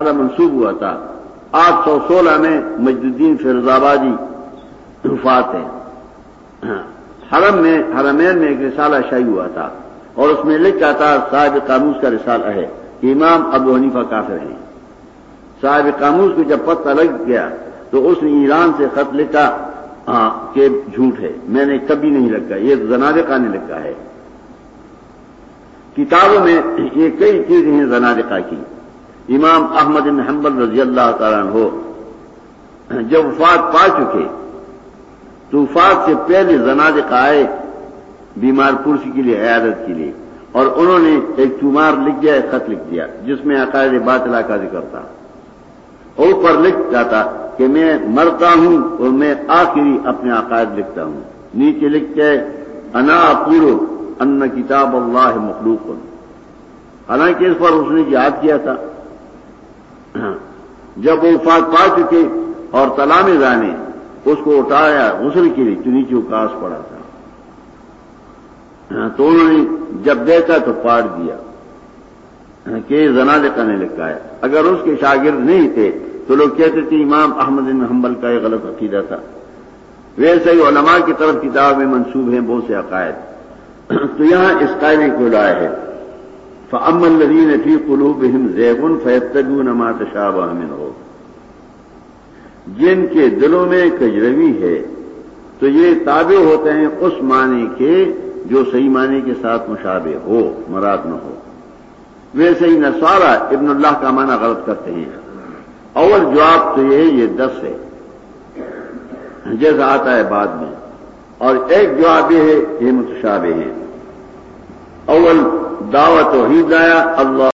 منسوب ہوا تھا۔ آٹھ سو سولہ میں مجد الدین فیروز آبادی وفات ہے۔ حرم میں، حرمین میں ایک رسالہ شاہی ہوا تھا اور اس میں لکھا تھا صاحب قاموس کا رسالہ ہے۔ کہ امام ابو حنیفہ کافر ہیں۔ صاحب قاموس کو جب پتہ لگ گیا تو اس نے ایران سے خط لکھا کہ جھوٹ ہے۔ میں نے کبھی نہیں لکھا، یہ زنادقہ نے لکھا ہے۔ کتابوں میں یہ کئی چیزیں ہیں زنادقہ کی۔ امام احمد بن حنبل رضی اللہ تعالیٰ ہو جب وفات پا چکے تو وفات سے پہلے زنادقہ آئے بیمار پرسی کے لیے، عیادت کے لیے، اور انہوں نے ایک چمار لکھ دیا، ایک خط لکھ دیا، جس میں عقائد باطلا کا ذکر تھا۔ اوپر لکھ جاتا کہ میں مرتا ہوں اور میں آخری اپنے عقائد لکھتا ہوں۔ نیچے لکھ کے، انا پورو ان کتاب اللہ مخلوق۔ حالانکہ اس پر اس نے یاد کیا تھا۔ جب وہ فات پا چکے اور تلا میں جانے اس کو اٹھایا، غسل کے لیے تو نیچے اکاس پڑا تھا۔ تو انہوں نے جب دیکھا تو پاٹ دیا۔ کہ زنا نے لکھا ہے، اگر اس کے شاگرد نہیں تھے تو لوگ کہتے تھے، امام احمد بن حنبل کا یہ غلط عقیدہ تھا۔ ویسے ہی علماء کی طرف کتاب میں منسوب ہیں، بہت سے عقائد۔ تو یہاں اس قائدے کو لائے ہے۔ فمن لدین فی قلوب زیبن فیتگو نمات شاہ من ہو جن کے دلوں میں کجروی ہے، تو یہ تابع ہوتے ہیں اس معنی کے جو صحیح معنی کے ساتھ مشابہ ہو، مراد نہ ہو۔ ویسے ہی نسوارا ابن اللہ کا معنی غلط کرتے ہیں۔ اول جواب تو یہ یہ دس ہے۔ جیسا آتا ہے بعد میں۔ اور ایک جواب یہ ہے، یہ متشابہ ہے۔ اول دعوت و ہی لایا اللہ